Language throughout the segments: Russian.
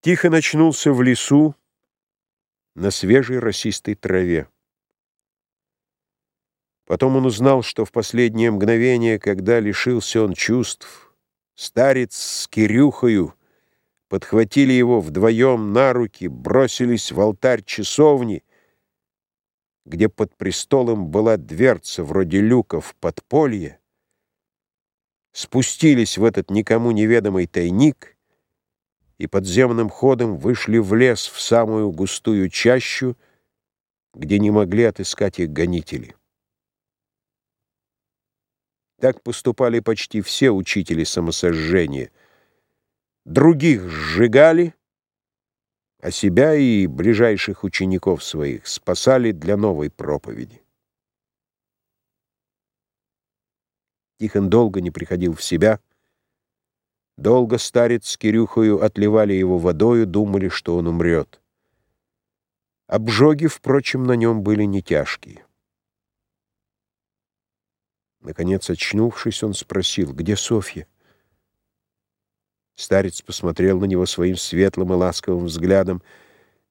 Тихо начнулся в лесу на свежей росистой траве. Потом он узнал, что в последнее мгновение, когда лишился он чувств, старец с Кирюхою подхватили его вдвоем на руки, бросились в алтарь часовни, где под престолом была дверца вроде люка в подполье, спустились в этот никому неведомый тайник и подземным ходом вышли в лес в самую густую чащу, где не могли отыскать их гонители. Так поступали почти все учители самосожжения. Других сжигали, а себя и ближайших учеников своих спасали для новой проповеди. Тихон долго не приходил в себя. Долго старец с Кирюхою отливали его водою, думали, что он умрет. Обжоги, впрочем, на нем были не тяжкие. Наконец, очнувшись, он спросил, где Софья? Старец посмотрел на него своим светлым и ласковым взглядом.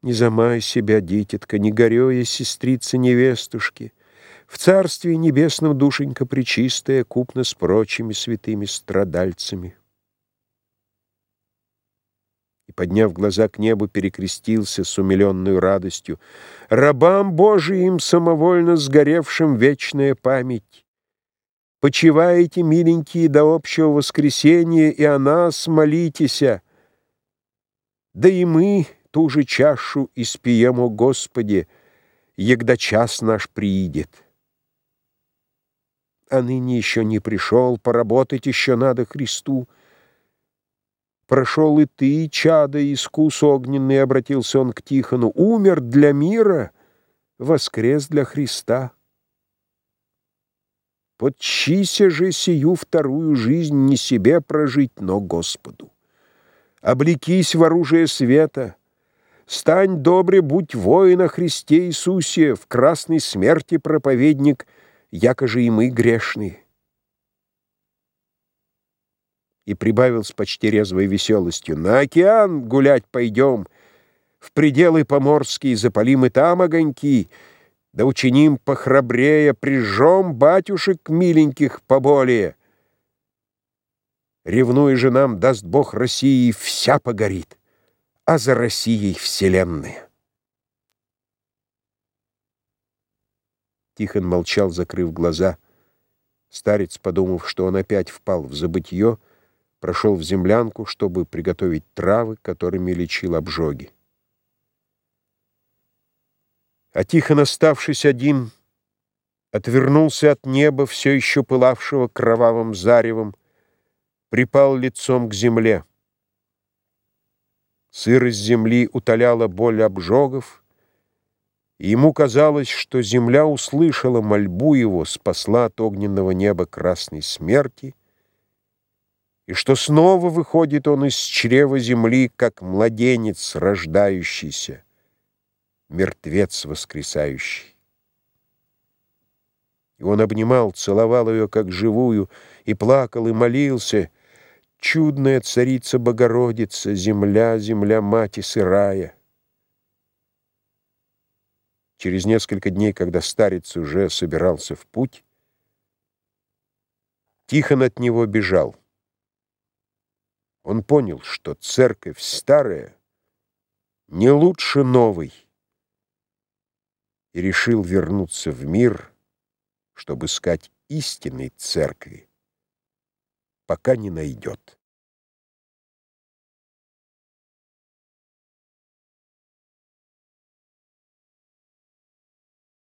«Не замай себя, дитятка, не горюя, сестрица невестушки. В Царстве Небесном душенька пречистая, купна с прочими святыми страдальцами». Подняв глаза к небу, перекрестился с умиленной радостью. «Рабам Божиим самовольно сгоревшим вечная память». Почиваете, миленькие, до общего воскресения, и о нас молитеся. Да и мы ту же чашу испием, о Господи, егда час наш приидет. А ныне еще не пришел, поработать еще надо Христу. Прошел и ты, чадо, искус огненный, обратился он к Тихону, умер для мира, воскрес для Христа. Подчися же сию вторую жизнь не себе прожить, но Господу. Облекись в оружие света, стань добре, будь воина Христе Иисусе, в красной смерти проповедник, якоже и мы грешные. И прибавил с почти резвой веселостью, на океан гулять пойдем, в пределы поморские запалим и там огоньки, да учиним похрабрее, прижжем батюшек миленьких поболее. Ревнуя же нам, даст Бог России, вся погорит, а за Россией вселенная. Тихон молчал, закрыв глаза. Старец, подумав, что он опять впал в забытье, прошел в землянку, чтобы приготовить травы, которыми лечил обжоги. А Тихон, оставшись один, отвернулся от неба, все еще пылавшего кровавым заревом, припал лицом к земле. Сырость земли утоляла боль обжогов, и ему казалось, что земля услышала мольбу его, спасла от огненного неба красной смерти, и что снова выходит он из чрева земли, как младенец рождающийся мертвец воскресающий. И он обнимал, целовал ее как живую, и плакал, и молился. Чудная царица Богородица, земля, земля мати сырая. Через несколько дней, когда старец уже собирался в путь, Тихон от него бежал. Он понял, что церковь старая не лучше новой и решил вернуться в мир, чтобы искать истинной церкви, пока не найдет.